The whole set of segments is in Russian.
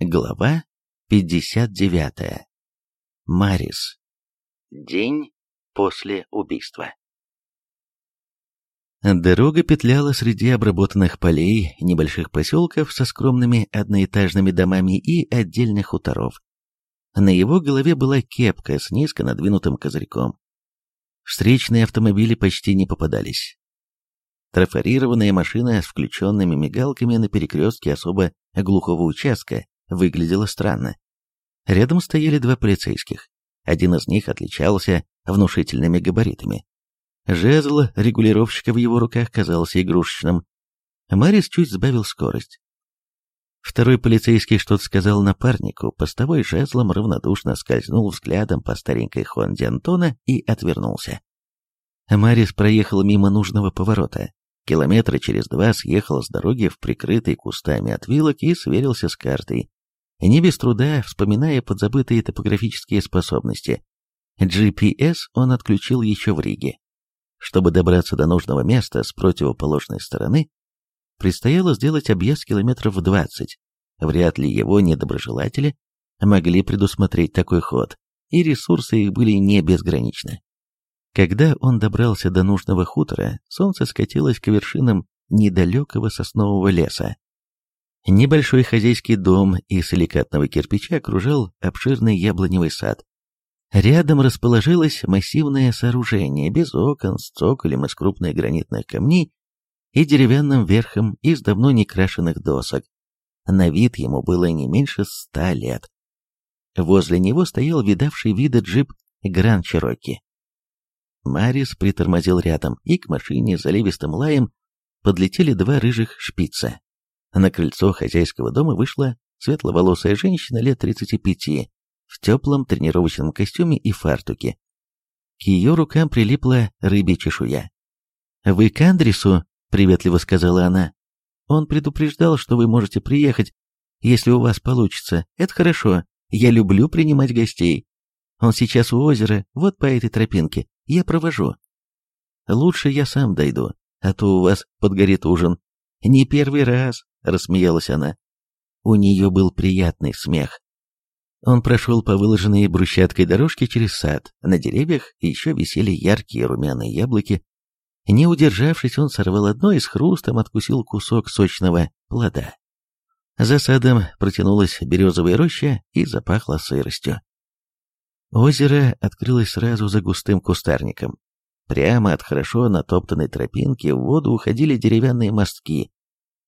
Глава 59. Марис. День после убийства. Дорога петляла среди обработанных полей, небольших поселков со скромными одноэтажными домами и отдельных хуторов. На его голове была кепка с низко надвинутым козырьком. Встречные автомобили почти не попадались. Трафарированная машина с включенными мигалками на перекрестке особо глухого участка выглядело странно. Рядом стояли два полицейских. Один из них отличался внушительными габаритами. Жезл регулировщика в его руках казался игрушечным. Марис чуть сбавил скорость. Второй полицейский что-то сказал напарнику, постовой жезлом равнодушно скользнул взглядом по старенькой Хонде Антона и отвернулся. Марис проехал мимо нужного поворота. Километра через два съехал с дороги в прикрытый кустами отвилок и сверился с картой не без труда, вспоминая подзабытые топографические способности. GPS он отключил еще в Риге. Чтобы добраться до нужного места с противоположной стороны, предстояло сделать объезд километров 20. Вряд ли его недоброжелатели могли предусмотреть такой ход, и ресурсы их были не безграничны. Когда он добрался до нужного хутора, солнце скатилось к вершинам недалекого соснового леса, Небольшой хозяйский дом из силикатного кирпича окружал обширный яблоневый сад. Рядом расположилось массивное сооружение без окон с цоколем из крупных гранитных камней и деревянным верхом из давно не крашенных досок. На вид ему было не меньше ста лет. Возле него стоял видавший виды джип Гран Чироки. Марис притормозил рядом, и к машине заливистым лаем подлетели два рыжих шпица. На крыльцо хозяйского дома вышла светловолосая женщина лет 35 в теплом тренировочном костюме и фартуке. К ее рукам прилипла рыбья чешуя. «Вы к Андресу?» — приветливо сказала она. «Он предупреждал, что вы можете приехать, если у вас получится. Это хорошо. Я люблю принимать гостей. Он сейчас у озера, вот по этой тропинке. Я провожу. Лучше я сам дойду, а то у вас подгорит ужин. Не первый раз, — рассмеялась она. У нее был приятный смех. Он прошел по выложенной брусчаткой дорожке через сад. На деревьях еще висели яркие румяные яблоки. Не удержавшись, он сорвал одно и с хрустом откусил кусок сочного плода. За садом протянулась березовая роща и запахло сыростью. Озеро открылось сразу за густым кустарником. Прямо от хорошо натоптанной тропинки в воду уходили деревянные мостки,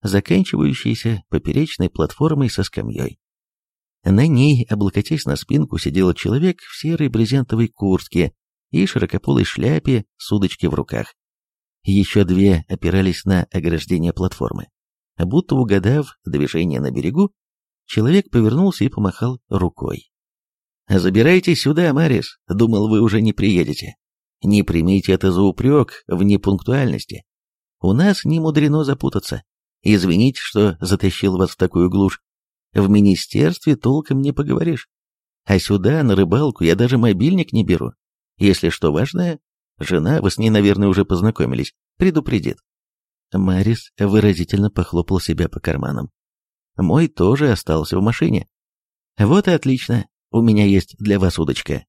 заканчивающейся поперечной платформой со скамьей. На ней, облокотясь на спинку, сидел человек в серой брезентовой куртке и широкополой шляпе с удочкой в руках. Еще две опирались на ограждение платформы. Будто угадав движение на берегу, человек повернулся и помахал рукой. «Забирайте сюда, Марис, думал, вы уже не приедете. Не примите это за упрек в непунктуальности. У нас не мудрено запутаться. Извините, что затащил вас в такую глушь. В министерстве толком не поговоришь. А сюда, на рыбалку, я даже мобильник не беру. Если что важное, жена, вы с ней, наверное, уже познакомились, предупредит. Марис выразительно похлопал себя по карманам. Мой тоже остался в машине. Вот и отлично. У меня есть для вас удочка.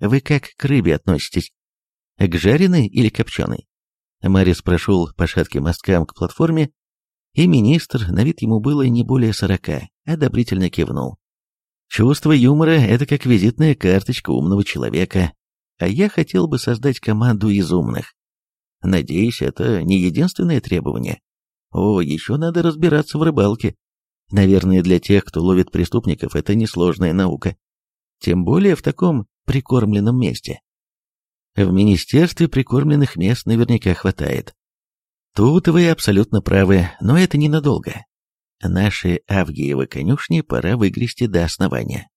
Вы как к рыбе относитесь? К жареной или копченой? Марис прошел по шатким мосткам к платформе и министр, на вид ему было не более сорока, одобрительно кивнул. Чувство юмора — это как визитная карточка умного человека, а я хотел бы создать команду из умных. Надеюсь, это не единственное требование. О, еще надо разбираться в рыбалке. Наверное, для тех, кто ловит преступников, это несложная наука. Тем более в таком прикормленном месте. В министерстве прикормленных мест наверняка хватает. Тут вы абсолютно правы, но это ненадолго. Наши Авгиевы конюшни пора выгрести до основания.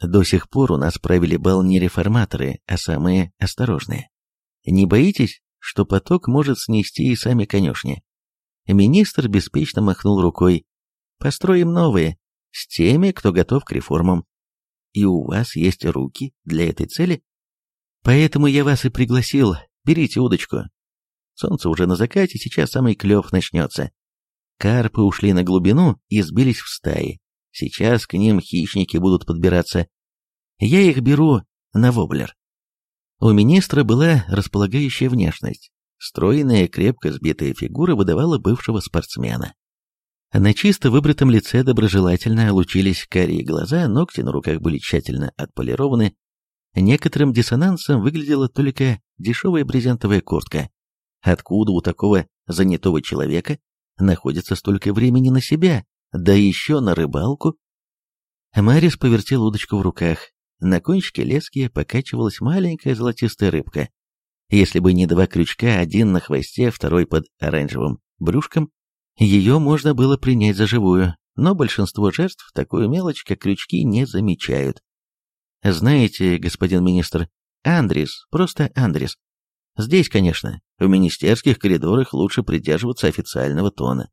До сих пор у нас правили бал не реформаторы, а самые осторожные. Не боитесь, что поток может снести и сами конюшни? Министр беспечно махнул рукой. Построим новые, с теми, кто готов к реформам. И у вас есть руки для этой цели? Поэтому я вас и пригласил. Берите удочку, Солнце уже на закате, сейчас самый клев начнется. Карпы ушли на глубину и сбились в стаи. Сейчас к ним хищники будут подбираться. Я их беру на воблер. У министра была располагающая внешность. Стройная, крепко сбитая фигура выдавала бывшего спортсмена. На чисто выбритом лице доброжелательно лучились карие глаза, ногти на руках были тщательно отполированы. Некоторым диссонансом выглядела только дешевая брезентовая куртка. Откуда у такого занятого человека находится столько времени на себя, да еще на рыбалку? Марис повертел удочку в руках. На кончике лески покачивалась маленькая золотистая рыбка. Если бы не два крючка, один на хвосте, второй под оранжевым брюшком, ее можно было принять за живую, но большинство жертв такую мелочь, как крючки, не замечают. Знаете, господин министр, Андрис, просто Андрис. Здесь, конечно, в министерских коридорах лучше придерживаться официального тона.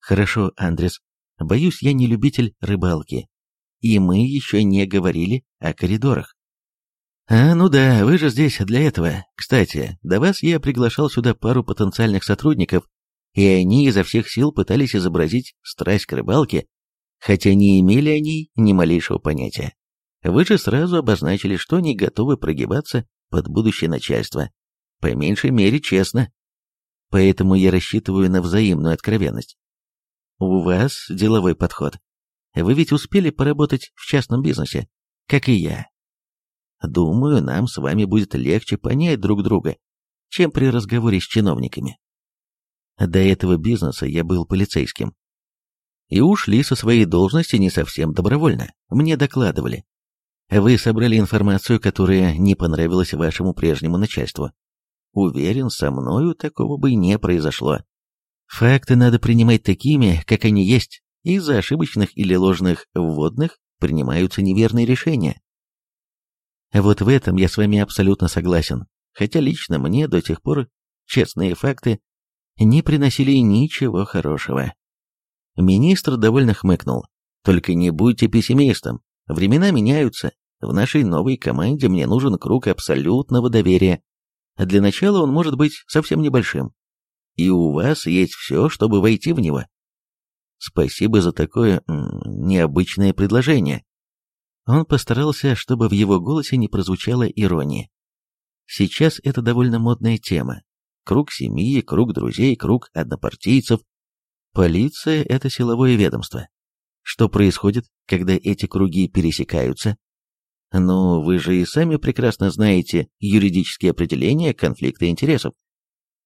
Хорошо, Андрес. Боюсь, я не любитель рыбалки. И мы еще не говорили о коридорах. А, ну да, вы же здесь для этого. Кстати, до вас я приглашал сюда пару потенциальных сотрудников, и они изо всех сил пытались изобразить страсть к рыбалке, хотя не имели о ней ни малейшего понятия. Вы же сразу обозначили, что не готовы прогибаться под будущее начальство. По меньшей мере, честно. Поэтому я рассчитываю на взаимную откровенность. У вас деловой подход. Вы ведь успели поработать в частном бизнесе, как и я. Думаю, нам с вами будет легче понять друг друга, чем при разговоре с чиновниками. До этого бизнеса я был полицейским. И ушли со своей должности не совсем добровольно. Мне докладывали. Вы собрали информацию, которая не понравилась вашему прежнему начальству. Уверен, со мною такого бы не произошло. Факты надо принимать такими, как они есть. Из-за ошибочных или ложных вводных принимаются неверные решения. Вот в этом я с вами абсолютно согласен. Хотя лично мне до тех пор честные факты не приносили ничего хорошего. Министр довольно хмыкнул. Только не будьте пессимистом. Времена меняются. В нашей новой команде мне нужен круг абсолютного доверия. А для начала он может быть совсем небольшим. И у вас есть все, чтобы войти в него. Спасибо за такое необычное предложение. Он постарался, чтобы в его голосе не прозвучала ирония. Сейчас это довольно модная тема. Круг семьи, круг друзей, круг однопартийцев. Полиция — это силовое ведомство. Что происходит, когда эти круги пересекаются? Но вы же и сами прекрасно знаете юридические определения конфликта интересов.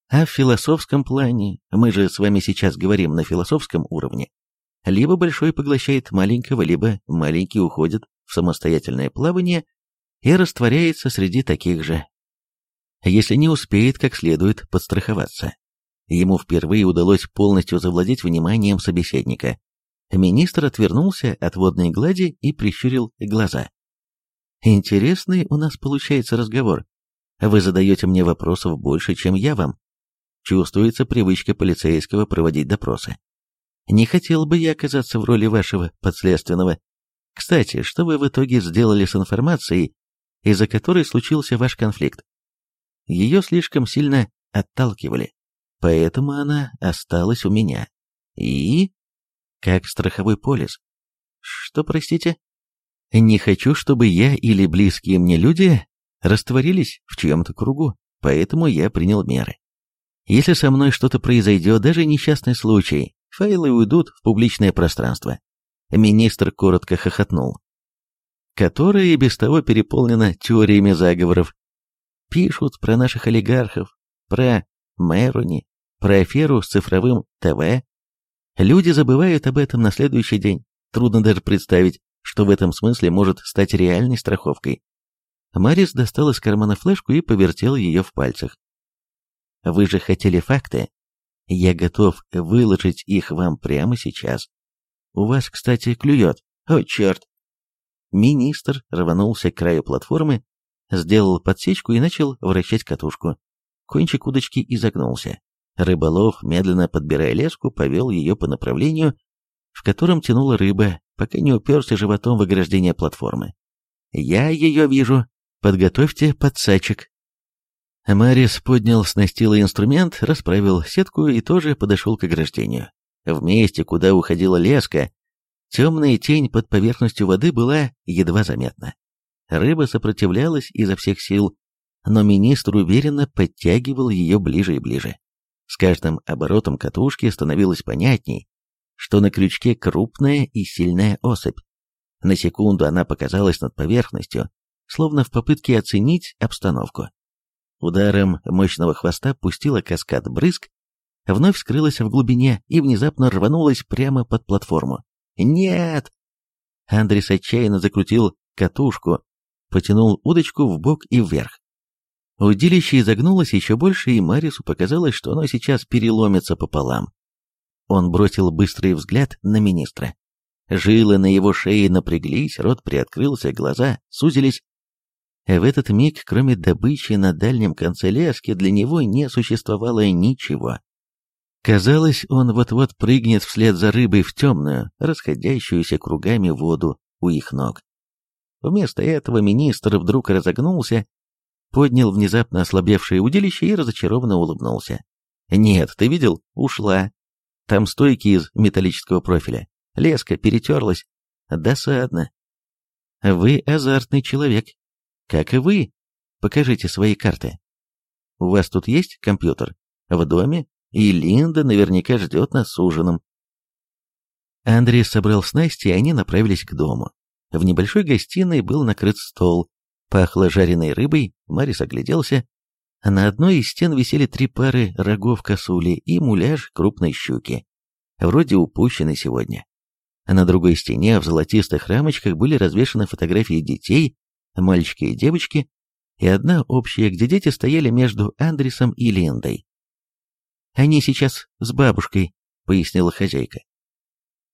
А в философском плане, мы же с вами сейчас говорим на философском уровне, либо большой поглощает маленького, либо маленький уходит в самостоятельное плавание и растворяется среди таких же. Если не успеет как следует подстраховаться. Ему впервые удалось полностью завладеть вниманием собеседника. Министр отвернулся от водной глади и прищурил глаза. Интересный у нас получается разговор. Вы задаете мне вопросов больше, чем я вам. Чувствуется привычка полицейского проводить допросы. Не хотел бы я оказаться в роли вашего подследственного. Кстати, что вы в итоге сделали с информацией, из-за которой случился ваш конфликт? Ее слишком сильно отталкивали, поэтому она осталась у меня. И... как страховой полис. Что, простите? Не хочу, чтобы я или близкие мне люди растворились в чьем-то кругу, поэтому я принял меры. Если со мной что-то произойдет, даже несчастный случай, файлы уйдут в публичное пространство. Министр коротко хохотнул. Которое и без того переполнено теориями заговоров. Пишут про наших олигархов, про Мэруни, про аферу с цифровым ТВ. Люди забывают об этом на следующий день. Трудно даже представить, что в этом смысле может стать реальной страховкой. Марис достал из кармана флешку и повертел ее в пальцах. «Вы же хотели факты? Я готов выложить их вам прямо сейчас. У вас, кстати, клюет. О, черт!» Министр рванулся к краю платформы, сделал подсечку и начал вращать катушку. Кончик удочки изогнулся. Рыболов, медленно подбирая леску, повел ее по направлению, в котором тянула рыба, пока не уперся животом в ограждение платформы. «Я ее вижу. Подготовьте подсачек». Марис поднял с настила инструмент, расправил сетку и тоже подошел к ограждению. В месте, куда уходила леска, темная тень под поверхностью воды была едва заметна. Рыба сопротивлялась изо всех сил, но министр уверенно подтягивал ее ближе и ближе. С каждым оборотом катушки становилось понятней, что на крючке крупная и сильная особь. На секунду она показалась над поверхностью, словно в попытке оценить обстановку. Ударом мощного хвоста пустила каскад брызг, вновь скрылась в глубине и внезапно рванулась прямо под платформу. «Нет!» Андрес отчаянно закрутил катушку, потянул удочку в бок и вверх. Удилище изогнулось еще больше, и Марису показалось, что оно сейчас переломится пополам. Он бросил быстрый взгляд на министра. Жилы на его шее напряглись, рот приоткрылся, глаза сузились. В этот миг, кроме добычи на дальнем конце лески, для него не существовало ничего. Казалось, он вот-вот прыгнет вслед за рыбой в темную, расходящуюся кругами воду у их ног. Вместо этого министр вдруг разогнулся, поднял внезапно ослабевшее удилище и разочарованно улыбнулся. «Нет, ты видел? Ушла. Там стойки из металлического профиля. Леска перетерлась. Досадно. Вы азартный человек. Как и вы. Покажите свои карты. У вас тут есть компьютер? В доме? И Линда наверняка ждет нас с ужином. Андрей собрал снасти, и они направились к дому. В небольшой гостиной был накрыт стол. Пахло жареной рыбой, Марис огляделся а на одной из стен висели три пары рогов косули и муляж крупной щуки, вроде упущенной сегодня. А на другой стене в золотистых рамочках были развешаны фотографии детей, мальчики и девочки, и одна общая, где дети стояли между Андресом и Линдой. «Они сейчас с бабушкой», — пояснила хозяйка.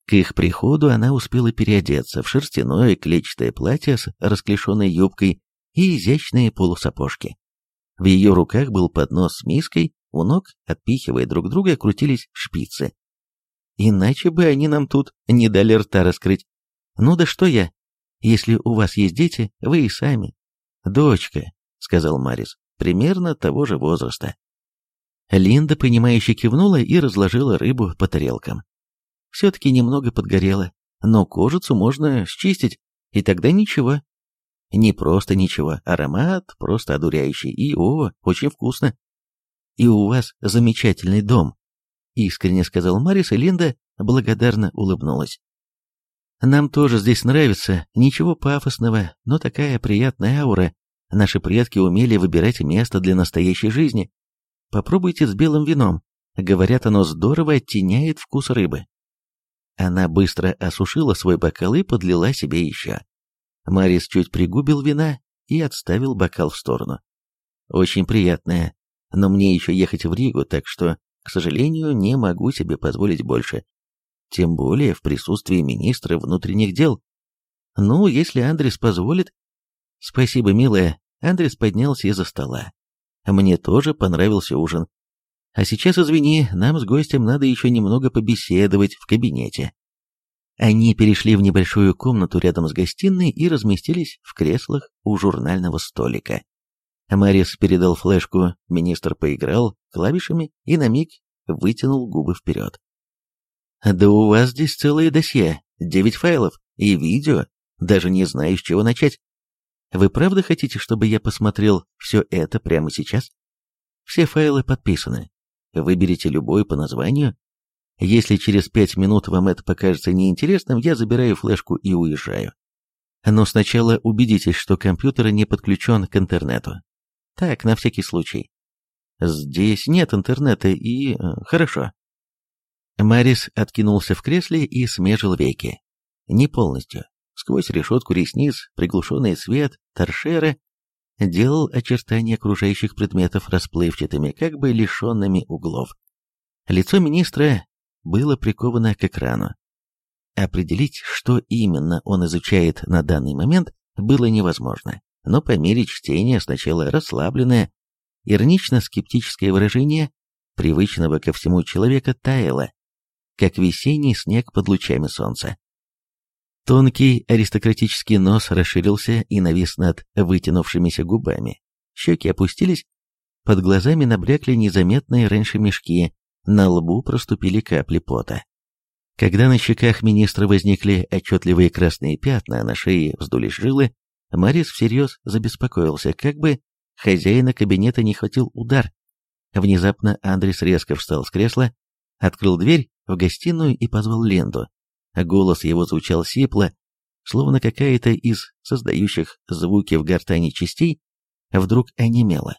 К их приходу она успела переодеться в шерстяное клетчатое платье с расклешенной юбкой и изящные полусапожки. В ее руках был поднос с миской, у ног, отпихивая друг друга, крутились шпицы. Иначе бы они нам тут не дали рта раскрыть. Ну да что я? Если у вас есть дети, вы и сами. Дочка, сказал Марис, примерно того же возраста. Линда, понимающе кивнула и разложила рыбу по тарелкам. Все-таки немного подгорела, но кожицу можно счистить, и тогда ничего, не просто ничего, аромат просто одуряющий. И, о, очень вкусно. И у вас замечательный дом, искренне сказал Марис, и Линда благодарно улыбнулась. Нам тоже здесь нравится, ничего пафосного, но такая приятная аура. Наши предки умели выбирать место для настоящей жизни. Попробуйте с белым вином. Говорят, оно здорово оттеняет вкус рыбы. Она быстро осушила свой бокал и подлила себе еще. Марис чуть пригубил вина и отставил бокал в сторону. «Очень приятное, но мне еще ехать в Ригу, так что, к сожалению, не могу себе позволить больше. Тем более в присутствии министра внутренних дел. Ну, если Андрес позволит...» «Спасибо, милая». Андрес поднялся из-за стола. «Мне тоже понравился ужин. А сейчас, извини, нам с гостем надо еще немного побеседовать в кабинете». Они перешли в небольшую комнату рядом с гостиной и разместились в креслах у журнального столика. Мэрис передал флешку, министр поиграл клавишами и на миг вытянул губы вперед. «Да у вас здесь целое досье, девять файлов и видео, даже не знаю, с чего начать. Вы правда хотите, чтобы я посмотрел все это прямо сейчас? Все файлы подписаны. Выберите любой по названию, если через пять минут вам это покажется неинтересным, я забираю флешку и уезжаю. Но сначала убедитесь, что компьютер не подключен к интернету. Так, на всякий случай. Здесь нет интернета и... Э, хорошо. Марис откинулся в кресле и смежил веки. Не полностью. Сквозь решетку ресниц, приглушенный свет, торшеры делал очертания окружающих предметов расплывчатыми, как бы лишенными углов. Лицо министра было приковано к экрану. Определить, что именно он изучает на данный момент, было невозможно, но по мере чтения сначала расслабленное, иронично-скептическое выражение привычного ко всему человека таяло, как весенний снег под лучами солнца. Тонкий аристократический нос расширился и навис над вытянувшимися губами, щеки опустились, под глазами набрякли незаметные раньше мешки, на лбу проступили капли пота. Когда на щеках министра возникли отчетливые красные пятна, а на шее вздулись жилы, Морис всерьез забеспокоился, как бы хозяина кабинета не хватил удар. Внезапно Андрес резко встал с кресла, открыл дверь в гостиную и позвал Ленду. Голос его звучал сипло, словно какая-то из создающих звуки в гортани частей вдруг онемела.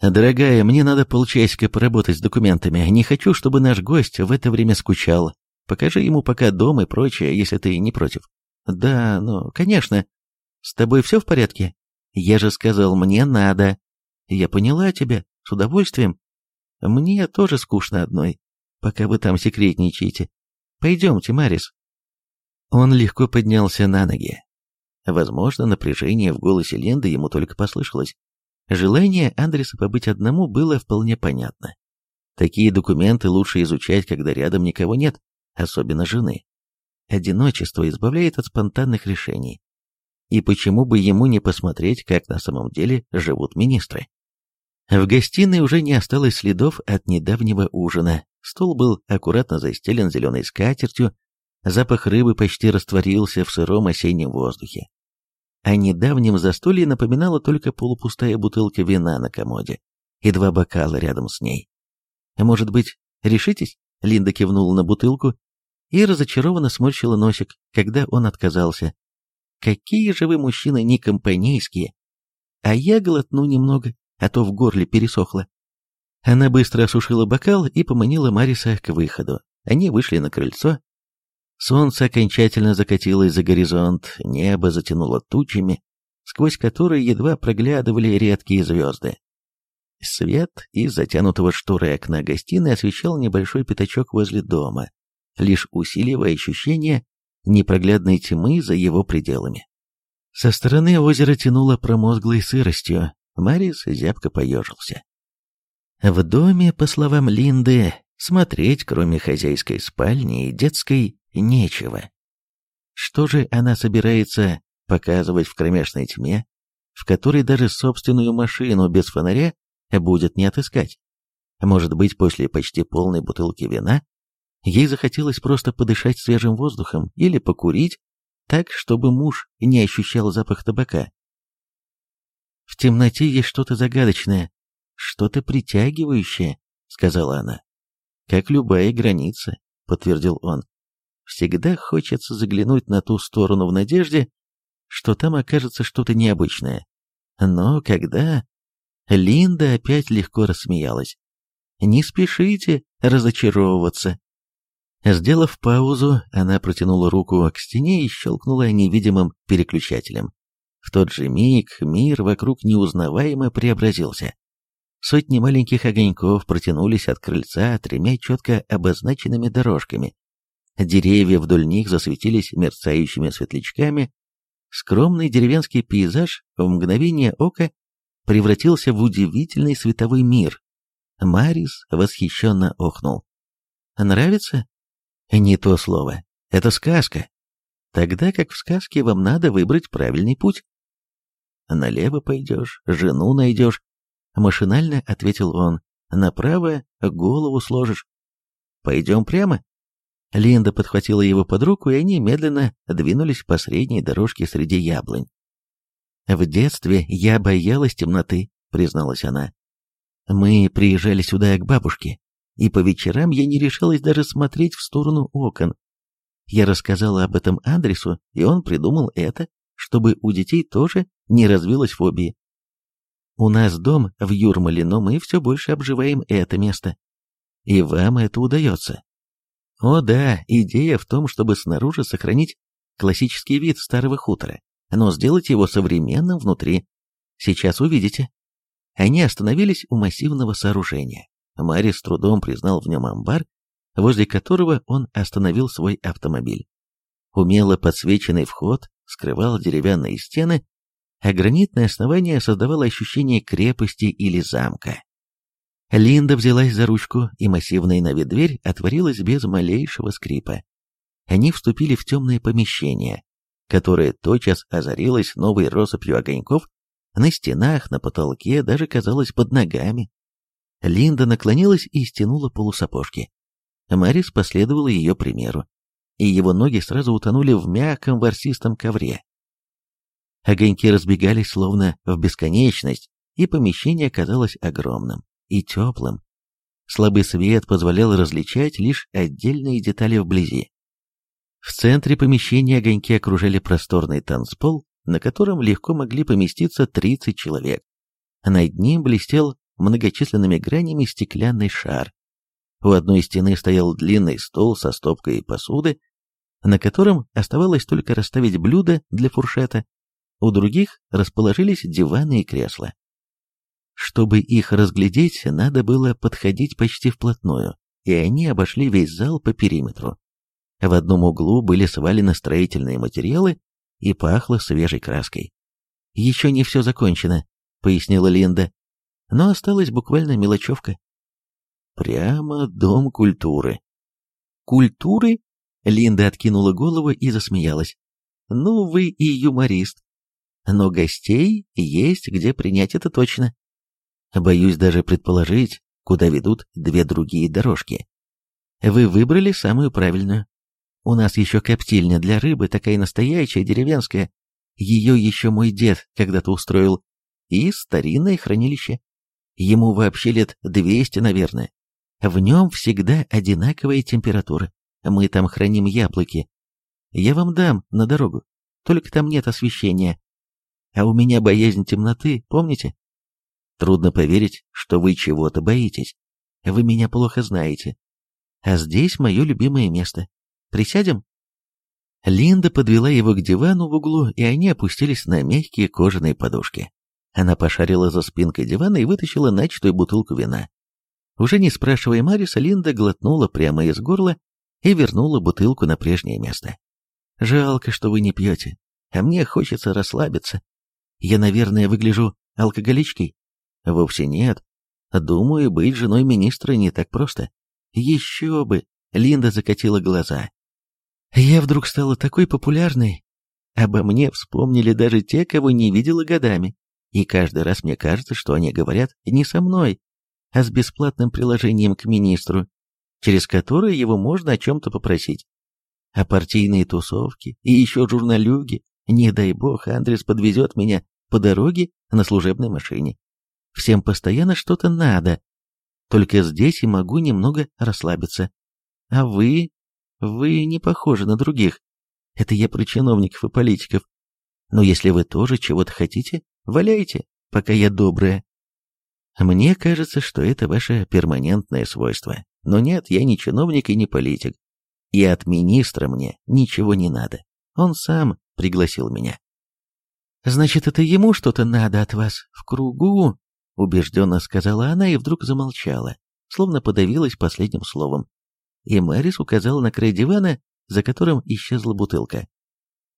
«Дорогая, мне надо полчасика поработать с документами. Не хочу, чтобы наш гость в это время скучал. Покажи ему пока дом и прочее, если ты не против». «Да, ну, конечно. С тобой все в порядке?» «Я же сказал, мне надо». «Я поняла тебя. С удовольствием. Мне тоже скучно одной, пока вы там секретничаете. Пойдемте, Марис». Он легко поднялся на ноги. Возможно, напряжение в голосе Ленды ему только послышалось. Желание Андреса побыть одному было вполне понятно. Такие документы лучше изучать, когда рядом никого нет, особенно жены. Одиночество избавляет от спонтанных решений. И почему бы ему не посмотреть, как на самом деле живут министры? В гостиной уже не осталось следов от недавнего ужина. Стол был аккуратно застелен зеленой скатертью, запах рыбы почти растворился в сыром осеннем воздухе. А о недавнем застолье напоминала только полупустая бутылка вина на комоде и два бокала рядом с ней. «А «Может быть, решитесь?» — Линда кивнула на бутылку и разочарованно сморщила носик, когда он отказался. «Какие же вы мужчины некомпанейские! А я глотну немного, а то в горле пересохло». Она быстро осушила бокал и поманила Мариса к выходу. Они вышли на крыльцо, Солнце окончательно закатилось за горизонт, небо затянуло тучами, сквозь которые едва проглядывали редкие звезды. Свет из затянутого шторы окна гостиной освещал небольшой пятачок возле дома, лишь усиливая ощущение непроглядной тьмы за его пределами. Со стороны озера тянуло промозглой сыростью, Марис зябко поежился. В доме, по словам Линды, Смотреть, кроме хозяйской спальни и детской, нечего. Что же она собирается показывать в кромешной тьме, в которой даже собственную машину без фонаря будет не отыскать? Может быть, после почти полной бутылки вина ей захотелось просто подышать свежим воздухом или покурить, так, чтобы муж не ощущал запах табака. «В темноте есть что-то загадочное, что-то притягивающее», — сказала она как любая граница, подтвердил он. Всегда хочется заглянуть на ту сторону в надежде, что там окажется что-то необычное. Но когда... Линда опять легко рассмеялась. «Не спешите разочаровываться». Сделав паузу, она протянула руку к стене и щелкнула невидимым переключателем. В тот же миг мир вокруг неузнаваемо преобразился. Сотни маленьких огоньков протянулись от крыльца тремя четко обозначенными дорожками. Деревья вдоль них засветились мерцающими светлячками. Скромный деревенский пейзаж в мгновение ока превратился в удивительный световой мир. Марис восхищенно охнул. «Нравится?» «Не то слово. Это сказка. Тогда как в сказке вам надо выбрать правильный путь. Налево пойдешь, жену найдешь, Машинально ответил он. Направо голову сложишь. Пойдем прямо. Линда подхватила его под руку, и они медленно двинулись по средней дорожке среди яблонь. «В детстве я боялась темноты», — призналась она. «Мы приезжали сюда к бабушке, и по вечерам я не решалась даже смотреть в сторону окон. Я рассказала об этом адресу, и он придумал это, чтобы у детей тоже не развилась фобия. У нас дом в Юрмале, но мы все больше обживаем это место. И вам это удается. О да, идея в том, чтобы снаружи сохранить классический вид старого хутора, но сделать его современным внутри. Сейчас увидите. Они остановились у массивного сооружения. Мари с трудом признал в нем амбар, возле которого он остановил свой автомобиль. Умело подсвеченный вход скрывал деревянные стены, а гранитное основание создавало ощущение крепости или замка. Линда взялась за ручку, и массивная на вид дверь отворилась без малейшего скрипа. Они вступили в темное помещение, которое тотчас озарилось новой россыпью огоньков на стенах, на потолке, даже, казалось, под ногами. Линда наклонилась и стянула полусапожки. Марис последовал ее примеру, и его ноги сразу утонули в мягком ворсистом ковре. Огоньки разбегались словно в бесконечность, и помещение казалось огромным и теплым. Слабый свет позволял различать лишь отдельные детали вблизи. В центре помещения огоньки окружали просторный танцпол, на котором легко могли поместиться 30 человек. Над ним блестел многочисленными гранями стеклянный шар. У одной стены стоял длинный стол со стопкой посуды, на котором оставалось только расставить блюда для фуршета, у других расположились диваны и кресла. Чтобы их разглядеть, надо было подходить почти вплотную, и они обошли весь зал по периметру. В одном углу были свалены строительные материалы и пахло свежей краской. «Еще не все закончено», — пояснила Линда, — «но осталась буквально мелочевка». «Прямо дом культуры». «Культуры?» — Линда откинула голову и засмеялась. «Ну вы и юморист но гостей есть где принять это точно. Боюсь даже предположить, куда ведут две другие дорожки. Вы выбрали самую правильную. У нас еще коптильня для рыбы, такая настоящая, деревенская. Ее еще мой дед когда-то устроил. И старинное хранилище. Ему вообще лет 200, наверное. В нем всегда одинаковая температура. Мы там храним яблоки. Я вам дам на дорогу. Только там нет освещения, а у меня боязнь темноты, помните? Трудно поверить, что вы чего-то боитесь. Вы меня плохо знаете. А здесь мое любимое место. Присядем?» Линда подвела его к дивану в углу, и они опустились на мягкие кожаные подушки. Она пошарила за спинкой дивана и вытащила начатую бутылку вина. Уже не спрашивая Мариса, Линда глотнула прямо из горла и вернула бутылку на прежнее место. «Жалко, что вы не пьете, а мне хочется расслабиться», я, наверное, выгляжу алкоголичкой? Вовсе нет. Думаю, быть женой министра не так просто. Еще бы! Линда закатила глаза. Я вдруг стала такой популярной. Обо мне вспомнили даже те, кого не видела годами. И каждый раз мне кажется, что они говорят не со мной, а с бесплатным приложением к министру, через которое его можно о чем-то попросить. А партийные тусовки и еще журналюги, не дай бог, Андрес подвезет меня по дороге на служебной машине. Всем постоянно что-то надо. Только здесь и могу немного расслабиться. А вы... вы не похожи на других. Это я про чиновников и политиков. Но если вы тоже чего-то хотите, валяйте, пока я добрая. Мне кажется, что это ваше перманентное свойство. Но нет, я не чиновник и не политик. И от министра мне ничего не надо. Он сам пригласил меня. «Значит, это ему что-то надо от вас в кругу?» — убежденно сказала она и вдруг замолчала, словно подавилась последним словом. И Мэрис указала на край дивана, за которым исчезла бутылка.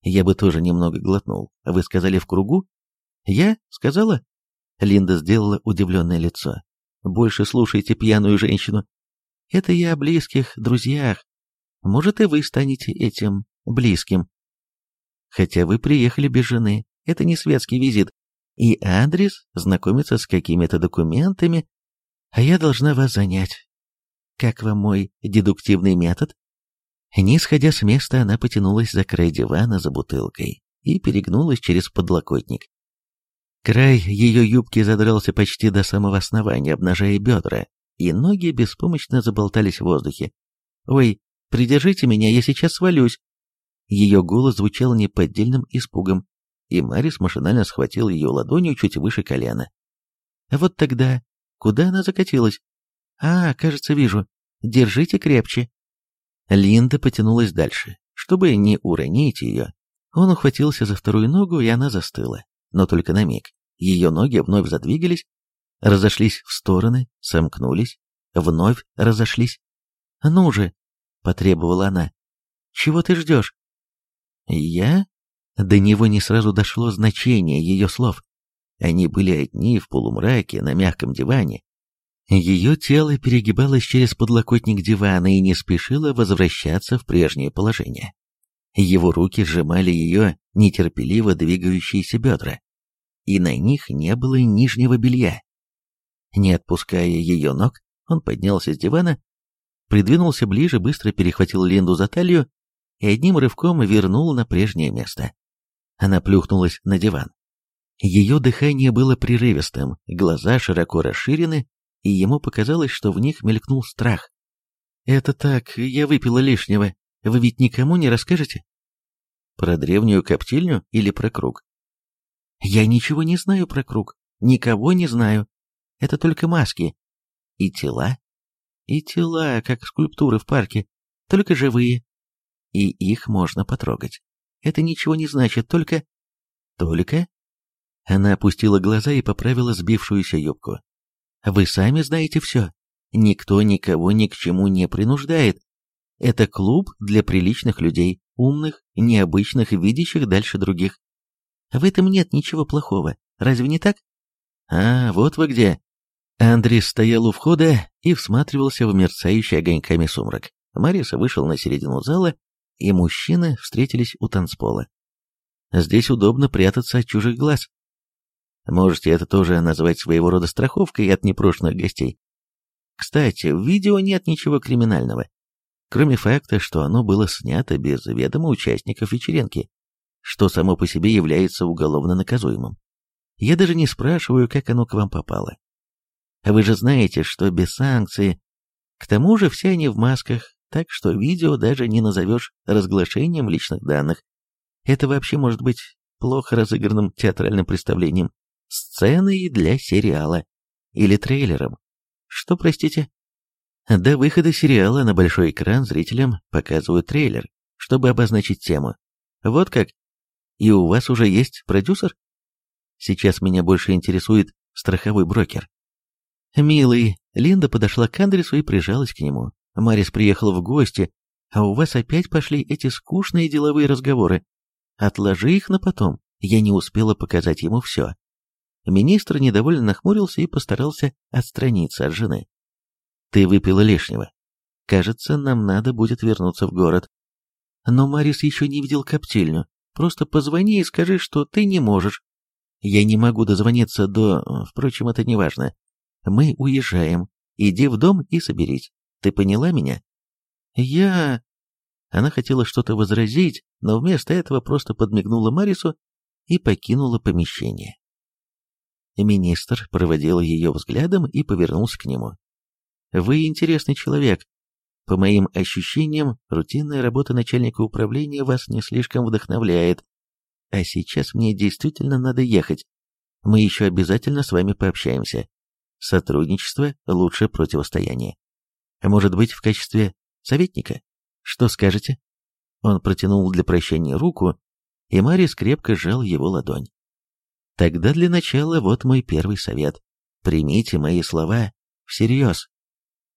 «Я бы тоже немного глотнул. Вы сказали в кругу?» «Я?» — сказала. Линда сделала удивленное лицо. «Больше слушайте пьяную женщину. Это я о близких, друзьях. Может, и вы станете этим близким. Хотя вы приехали без жены, это не светский визит. И адрес, знакомиться с какими-то документами. А я должна вас занять. Как вам мой дедуктивный метод? Не сходя с места, она потянулась за край дивана за бутылкой и перегнулась через подлокотник. Край ее юбки задрался почти до самого основания, обнажая бедра, и ноги беспомощно заболтались в воздухе. «Ой, придержите меня, я сейчас свалюсь!» Ее голос звучал неподдельным испугом и Марис машинально схватил ее ладонью чуть выше колена. Вот тогда, куда она закатилась? А, кажется, вижу. Держите крепче. Линда потянулась дальше. Чтобы не уронить ее, он ухватился за вторую ногу, и она застыла. Но только на миг. Ее ноги вновь задвигались, разошлись в стороны, сомкнулись, вновь разошлись. «Ну же!» — потребовала она. «Чего ты ждешь?» «Я?» До него не сразу дошло значение ее слов. Они были одни в полумраке на мягком диване. Ее тело перегибалось через подлокотник дивана и не спешило возвращаться в прежнее положение. Его руки сжимали ее нетерпеливо двигающиеся бедра, и на них не было нижнего белья. Не отпуская ее ног, он поднялся с дивана, придвинулся ближе, быстро перехватил Линду за талию и одним рывком вернул на прежнее место. Она плюхнулась на диван. Ее дыхание было прерывистым, глаза широко расширены, и ему показалось, что в них мелькнул страх. «Это так, я выпила лишнего. Вы ведь никому не расскажете?» «Про древнюю коптильню или про круг?» «Я ничего не знаю про круг. Никого не знаю. Это только маски. И тела. И тела, как скульптуры в парке, только живые. И их можно потрогать». Это ничего не значит, только... Только? Она опустила глаза и поправила сбившуюся юбку. Вы сами знаете все. Никто никого ни к чему не принуждает. Это клуб для приличных людей, умных, необычных, видящих дальше других. В этом нет ничего плохого, разве не так? А, вот вы где. Андрей стоял у входа и всматривался в мерцающий огоньками сумрак. Мариса вышел на середину зала и мужчины встретились у танцпола. Здесь удобно прятаться от чужих глаз. Можете это тоже назвать своего рода страховкой от непрошенных гостей. Кстати, в видео нет ничего криминального, кроме факта, что оно было снято без ведома участников вечеринки, что само по себе является уголовно наказуемым. Я даже не спрашиваю, как оно к вам попало. Вы же знаете, что без санкции... К тому же все они в масках, так что видео даже не назовешь разглашением личных данных. Это вообще может быть плохо разыгранным театральным представлением, сценой для сериала или трейлером. Что, простите? До выхода сериала на большой экран зрителям показывают трейлер, чтобы обозначить тему. Вот как? И у вас уже есть продюсер? Сейчас меня больше интересует страховой брокер. Милый, Линда подошла к Андресу и прижалась к нему. Марис приехал в гости, а у вас опять пошли эти скучные деловые разговоры. Отложи их на потом, я не успела показать ему все. Министр недовольно нахмурился и постарался отстраниться от жены. Ты выпила лишнего. Кажется, нам надо будет вернуться в город. Но Марис еще не видел коптильню. Просто позвони и скажи, что ты не можешь. Я не могу дозвониться до... Впрочем, это неважно. Мы уезжаем. Иди в дом и соберись. Ты поняла меня? Я... Она хотела что-то возразить, но вместо этого просто подмигнула Марису и покинула помещение. Министр проводил ее взглядом и повернулся к нему. «Вы интересный человек. По моим ощущениям, рутинная работа начальника управления вас не слишком вдохновляет. А сейчас мне действительно надо ехать. Мы еще обязательно с вами пообщаемся. Сотрудничество лучше противостояния. А может быть, в качестве советника? Что скажете?» Он протянул для прощения руку, и Марис крепко сжал его ладонь. «Тогда для начала вот мой первый совет. Примите мои слова всерьез.